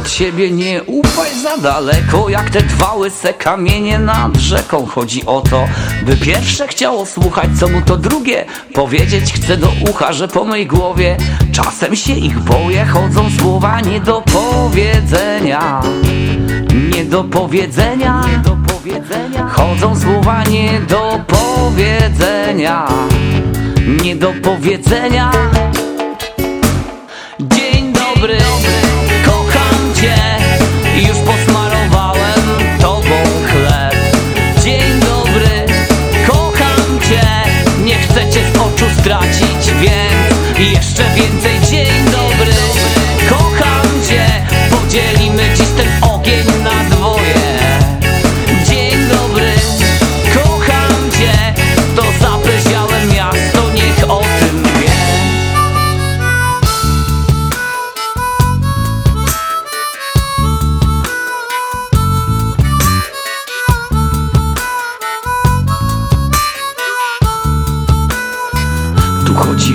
od siebie nie upaść za daleko Jak te dwa łyse kamienie nad rzeką. Chodzi o to, by pierwsze chciało słuchać Co mu to drugie powiedzieć. Chce do ucha Że po mej głowie czasem się ich boję. Chodzą słowa nie do powiedzenia Nie do powiedzenia. Chodzą słowa nie do powiedzenia Nie do powiedzenia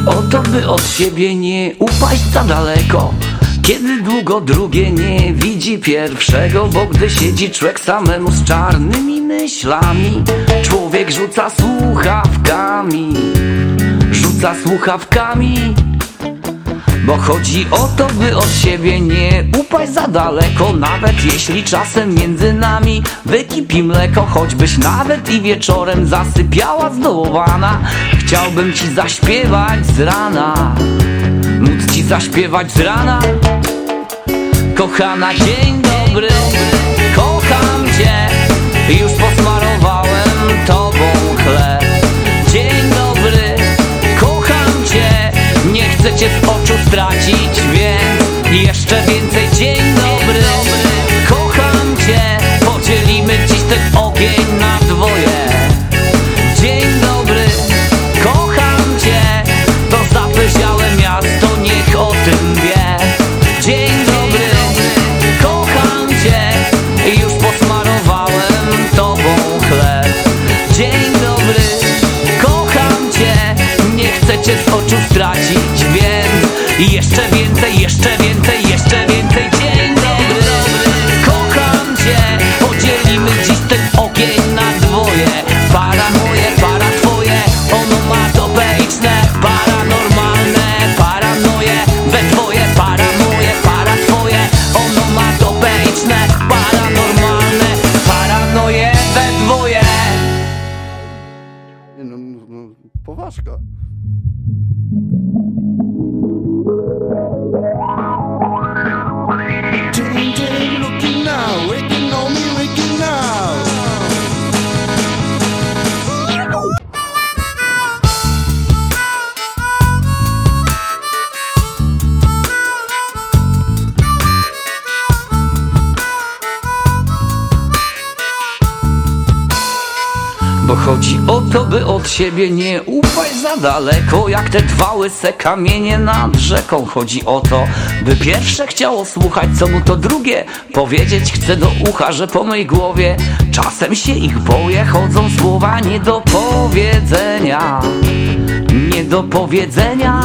Tu chodzi o to, by od siebie nie upaść za daleko. Kiedy długo drugie nie widzi pierwszego Bo gdy siedzi człowiek samemu z czarnymi myślami Człowiek rzuca słuchawkami. Rzuca słuchawkami bo chodzi o to, by od siebie nie upaść za daleko Nawet jeśli czasem między nami wykipi mleko Choćbyś nawet i wieczorem zasypiała zdołowana. Chciałbym ci zaśpiewać z rana Móc ci zaśpiewać z rana. Kochana, dzień dobry, kocham cię Już posmarowałem chcę cię z oczu stracić, więc jeszcze więcej Dzień dobry, kocham cię. Podzielimy dziś ten siebie nie upaść za daleko Jak te dwa łyse kamienie nad rzeką. Chodzi o to, by pierwsze chciało słuchać Co mu to drugie powiedzieć. Chce do ucha Że po mej głowie czasem się ich boję. Chodzą słowa nie do powiedzenia Nie do powiedzenia.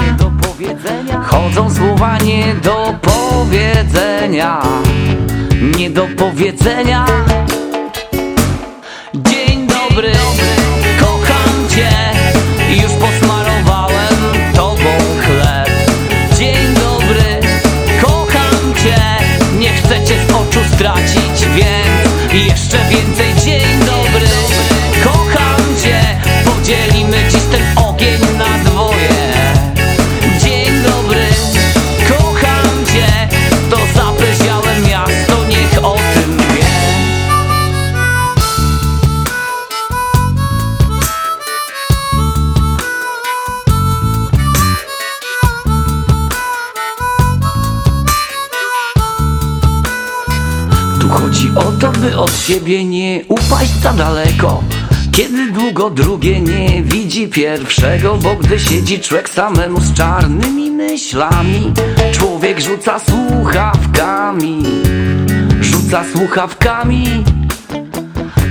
Chodzą słowa nie do powiedzenia Nie do powiedzenia od siebie nie upaść za daleko. Kiedy długo drugie nie widzi pierwszego Bo gdy siedzi człowiek samemu z czarnymi myślami Człowiek rzuca słuchawkami. Rzuca słuchawkami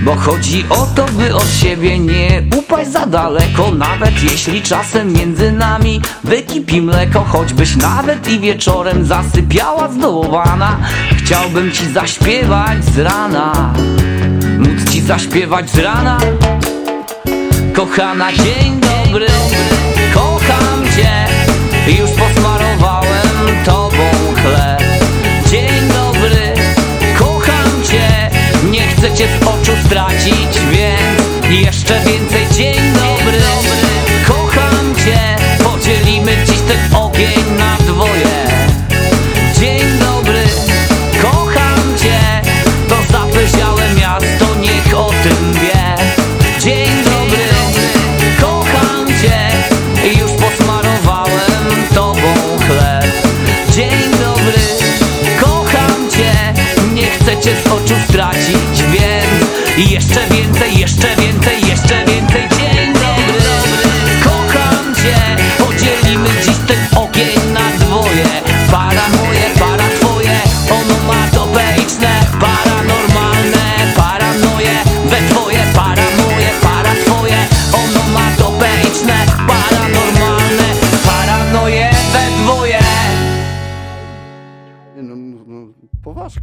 bo chodzi o to, by od siebie nie upaść za daleko Nawet jeśli czasem między nami wykipi mleko Choćbyś nawet i wieczorem zasypiała zdołowana. Chciałbym ci zaśpiewać z rana Móc ci zaśpiewać z rana. Kochana, dzień dobry Kocham cię. Już posmarowałem cię z oczu stracić Więc jeszcze więcej Dzień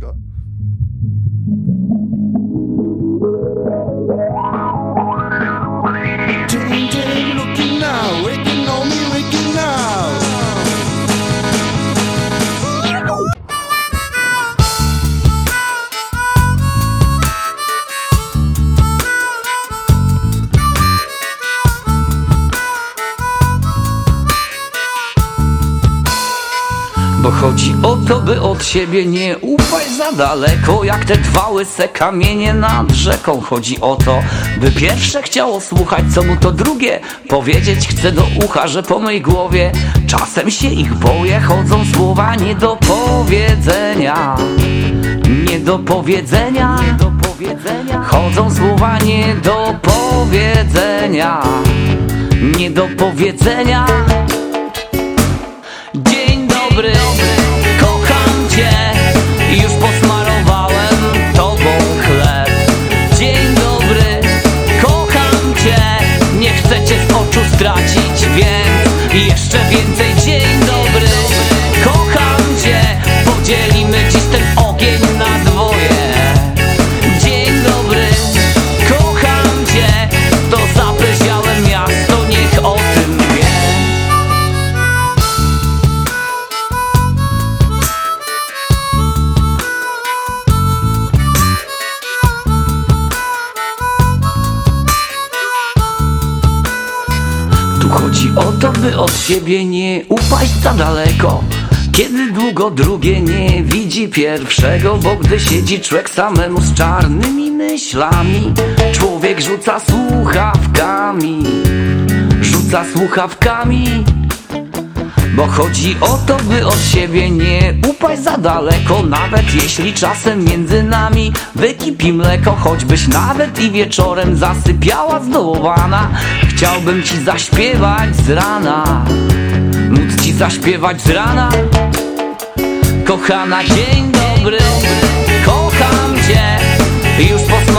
poważka. Bo chodzi o to, by od siebie nie upaść za daleko Jak te dwa łyse kamienie nad rzeką. Chodzi o to, by pierwsze chciało słuchać Co mu to drugie powiedzieć. Chce do ucha Że po mej głowie czasem się ich boję. Chodzą słowa nie do powiedzenia. Nie do powiedzenia. Chodzą słowa nie do powiedzenia. Nie do powiedzenia siebie nie upaść za daleko. Kiedy długo drugie nie widzi pierwszego Bo gdy siedzi człowiek samemu z czarnymi myślami Człowiek rzuca słuchawkami Rzuca słuchawkami bo chodzi o to, by od siebie nie upaść za daleko Nawet jeśli czasem między nami wykipi mleko Choćbyś nawet i wieczorem zasypiała zdołowana. Chciałbym ci zaśpiewać z rana Móc ci zaśpiewać z rana. Kochana, dzień dobry Kocham cię. Już posmarowałem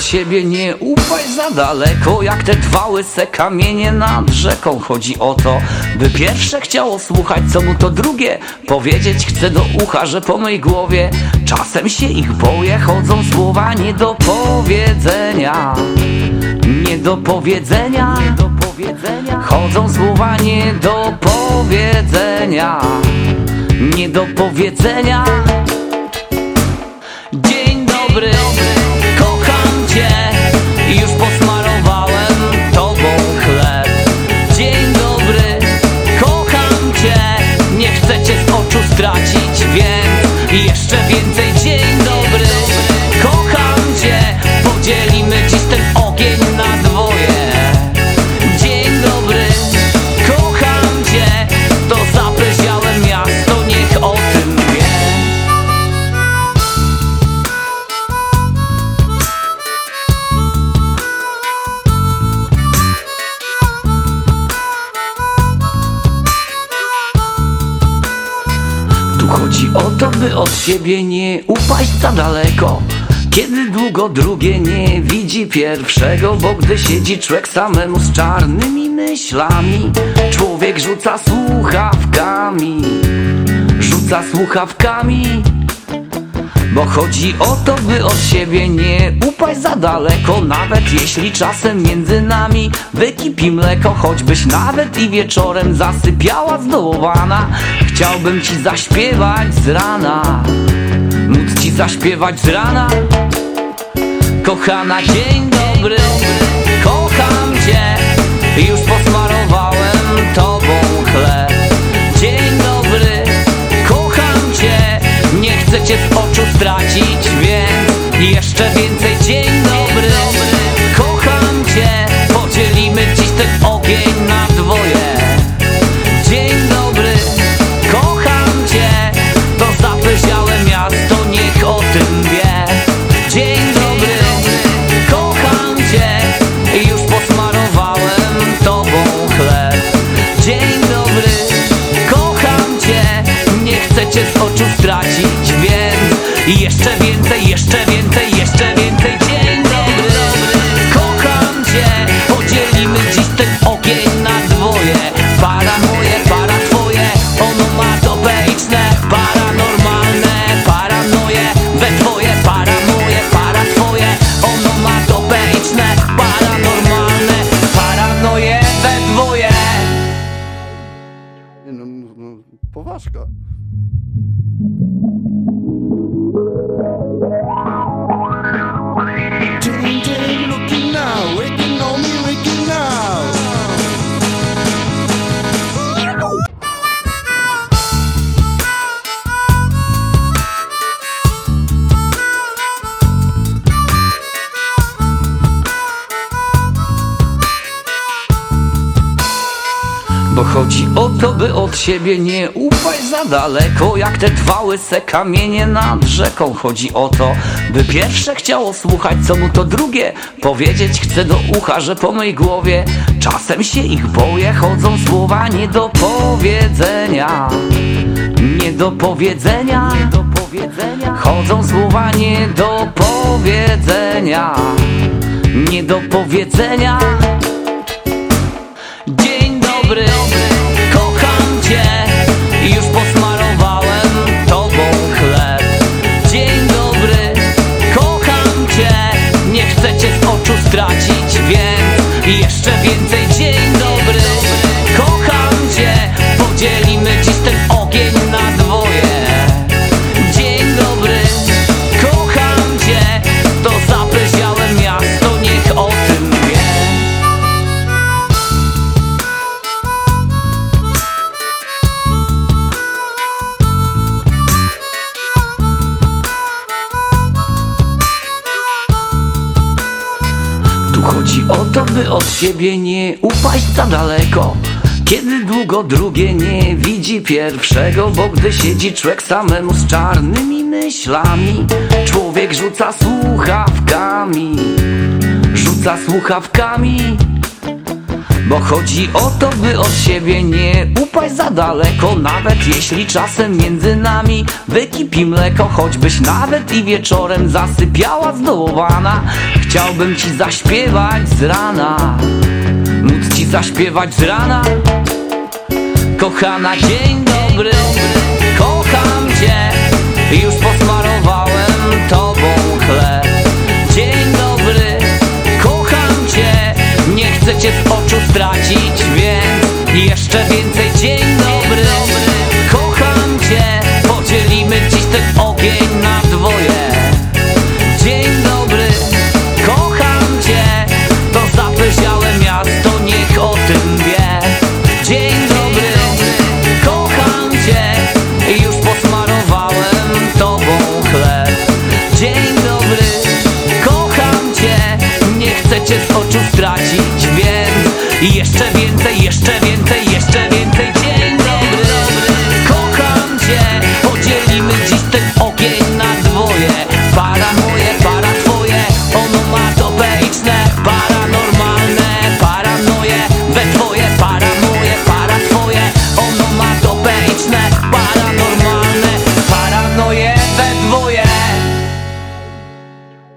od siebie nie upaść za daleko Jak te dwa łyse kamienie nad rzeką. Chodzi o to, by pierwsze chciało słuchać Co mu to drugie powiedzieć. Chce do ucha Że po mojej głowie czasem się ich boję. Chodzą słowa nie do powiedzenia Nie do powiedzenia. Chodzą słowa nie do powiedzenia Nie do powiedzenia chodzi o to, by od siebie nie upaść za daleko. Kiedy długo drugie nie widzi pierwszego Bo gdy siedzi człowiek samemu z czarnymi myślami Człowiek rzuca słuchawkami. Rzuca słuchawkami bo chodzi o to, by od siebie nie upaść za daleko Nawet jeśli czasem między nami wykipi mleko Choćbyś nawet i wieczorem zasypiała zdołowana. Chciałbym ci zaśpiewać z rana Móc ci zaśpiewać z rana. Kochana, dzień dobry, kocham cię Już posmarowałem cię z oczu stracić, więc jeszcze więcej Dzień dobry, kocham cię Podzielimy dziś ten ogień na siebie nie upaść za daleko Jak te dwa łyse kamienie nad rzeką. Chodzi o to, by pierwsze chciało słuchać Co mu to drugie powiedzieć. Chce do ucha Że po mojej głowie czasem się ich boję. Chodzą słowa nie do powiedzenia Nie do powiedzenia. Chodzą słowa nie do powiedzenia Nie do powiedzenia Jeszcze więcej siebie nie upaść za daleko. Kiedy długo drugie nie widzi pierwszego Bo gdy siedzi człowiek samemu z czarnymi myślami Człowiek rzuca słuchawkami Rzuca słuchawkami Bo chodzi o to, by od siebie nie upaść za daleko Nawet jeśli czasem między nami wykipi mleko Choćbyś nawet i wieczorem zasypiała zdołowana. Chciałbym ci zaśpiewać z rana Móc ci zaśpiewać z rana. Kochana, dzień dobry, kocham cię. Już posmarowałem chcę cię z oczu stracić, więc jeszcze więcej Dzień dobry, kocham cię Podzielimy dziś ten ogień twoje Para moje, para twoje. Onomatopeiczne, paranormalne. Paranoje we dwoje.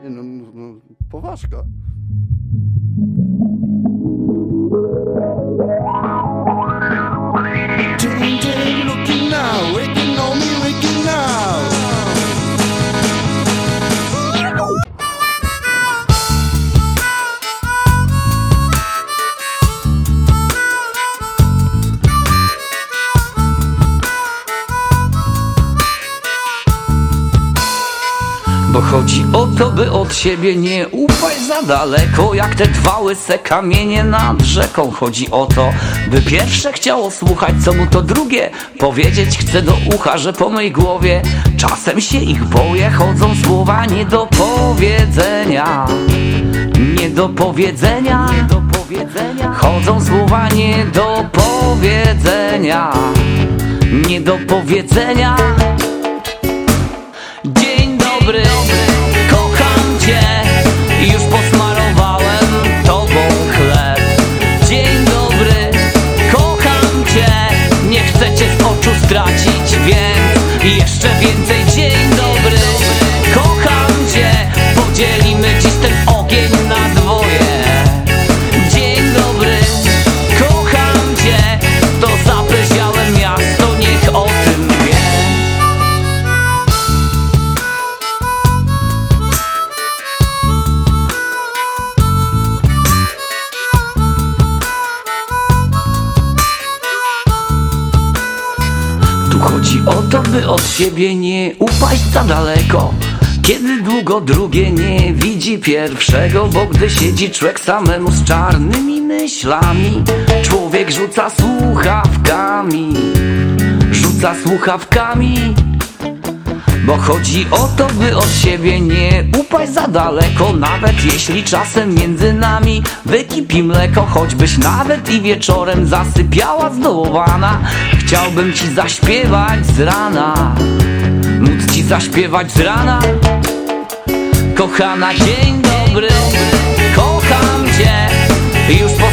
Nie no, no poważka. Bo chodzi o to, by od siebie nie upaść za daleko Jak te dwa łyse kamienie nad rzeką. Chodzi o to, by pierwsze chciało słuchać Co mu to drugie powiedzieć. Chce do ucha Że po mojej głowie czasem się ich boję. Chodzą słowa nie do powiedzenia Nie do powiedzenia. Chodzą słowa nie do powiedzenia Nie do powiedzenia nie upaść za daleko. Kiedy długo drugie nie widzi pierwszego Bo gdy siedzi człowiek samemu z czarnymi myślami Człowiek rzuca słuchawkami. Rzuca słuchawkami bo chodzi o to, by od siebie nie upaść za daleko Nawet jeśli czasem między nami wykipi mleko Choćbyś nawet i wieczorem zasypiała zdołowana. Chciałbym ci zaśpiewać z rana Móc ci zaśpiewać z rana. Kochana, dzień dobry, kocham cię Już posmarowałem